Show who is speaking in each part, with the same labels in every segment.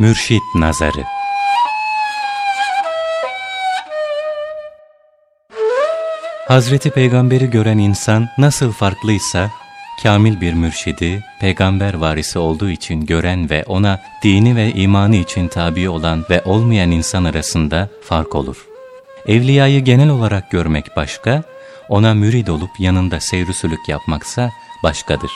Speaker 1: Mürşit Nazarı Hazreti Peygamber'i gören insan nasıl farklıysa, kamil bir mürşidi, peygamber varisi olduğu için gören ve ona dini ve imanı için tabi olan ve olmayan insan arasında fark olur. Evliyayı genel olarak görmek başka, ona mürid olup yanında seyrüsülük yapmaksa başkadır.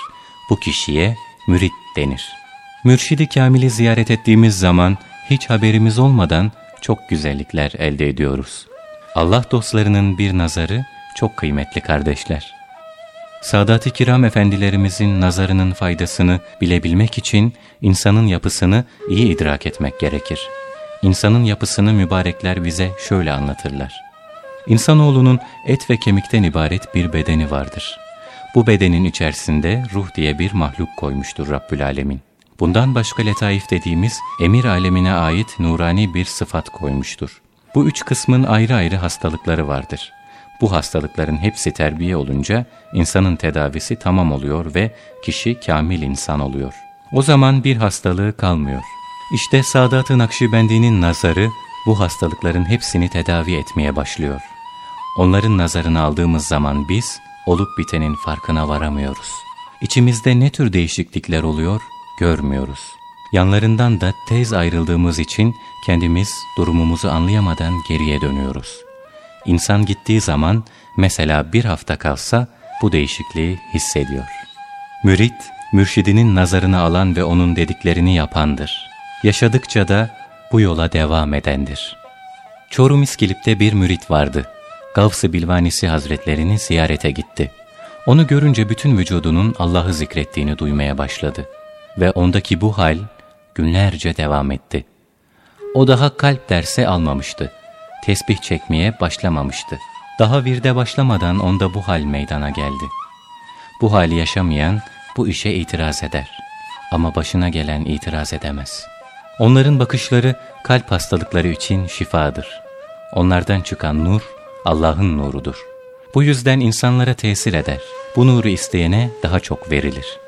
Speaker 1: Bu kişiye mürid denir. Mürşidi Kamil'i ziyaret ettiğimiz zaman hiç haberimiz olmadan çok güzellikler elde ediyoruz. Allah dostlarının bir nazarı çok kıymetli kardeşler. Sadat-ı Kiram efendilerimizin nazarının faydasını bilebilmek için insanın yapısını iyi idrak etmek gerekir. İnsanın yapısını mübarekler bize şöyle anlatırlar. İnsanoğlunun et ve kemikten ibaret bir bedeni vardır. Bu bedenin içerisinde ruh diye bir mahluk koymuştur Rabbül Alemin. Bundan başka letaif dediğimiz emir alemine ait nurani bir sıfat koymuştur. Bu üç kısmın ayrı ayrı hastalıkları vardır. Bu hastalıkların hepsi terbiye olunca insanın tedavisi tamam oluyor ve kişi kamil insan oluyor. O zaman bir hastalığı kalmıyor. İşte Sadat-ı Nakşibendi'nin nazarı bu hastalıkların hepsini tedavi etmeye başlıyor. Onların nazarını aldığımız zaman biz olup bitenin farkına varamıyoruz. İçimizde ne tür değişiklikler oluyor görmüyoruz. Yanlarından da tez ayrıldığımız için kendimiz durumumuzu anlayamadan geriye dönüyoruz. İnsan gittiği zaman mesela bir hafta kalsa bu değişikliği hissediyor. Mürit, mürşidinin nazarını alan ve onun dediklerini yapandır. Yaşadıkça da bu yola devam edendir. Çorum İskilip'te bir mürit vardı. Gavs-ı Bilvanisi Hazretlerini ziyarete gitti. Onu görünce bütün vücudunun Allah'ı zikrettiğini duymaya başladı. Ve ondaki bu hal günlerce devam etti. O daha kalp derse almamıştı. Tesbih çekmeye başlamamıştı. Daha virde başlamadan onda bu hal meydana geldi. Bu hali yaşamayan bu işe itiraz eder. Ama başına gelen itiraz edemez. Onların bakışları kalp hastalıkları için şifadır. Onlardan çıkan nur Allah'ın nurudur. Bu yüzden insanlara tesir eder. Bu nuru isteyene daha çok verilir.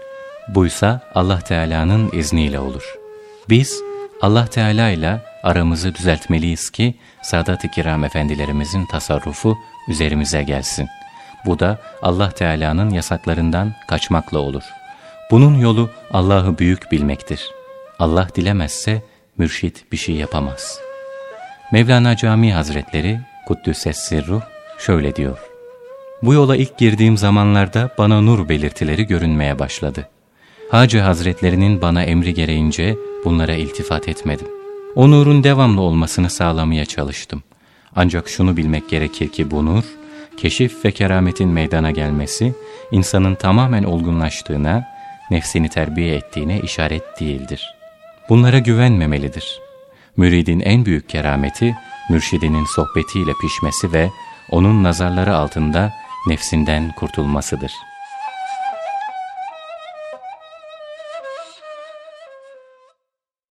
Speaker 1: Buysa Allah Teala'nın izniyle olur. Biz Allah Teala ile aramızı düzeltmeliyiz ki Sadat-ı Kiram efendilerimizin tasarrufu üzerimize gelsin. Bu da Allah Teala'nın yasaklarından kaçmakla olur. Bunun yolu Allah'ı büyük bilmektir. Allah dilemezse mürşit bir şey yapamaz. Mevlana Camii Hazretleri Kuddüses Sirruh şöyle diyor. Bu yola ilk girdiğim zamanlarda bana nur belirtileri görünmeye başladı. Hacı Hazretlerinin bana emri gereğince bunlara iltifat etmedim. O nurun devamlı olmasını sağlamaya çalıştım. Ancak şunu bilmek gerekir ki bu nur, keşif ve kerametin meydana gelmesi, insanın tamamen olgunlaştığına, nefsini terbiye ettiğine işaret değildir. Bunlara güvenmemelidir. Müridin en büyük kerameti, mürşidinin sohbetiyle pişmesi ve onun nazarları altında nefsinden kurtulmasıdır.''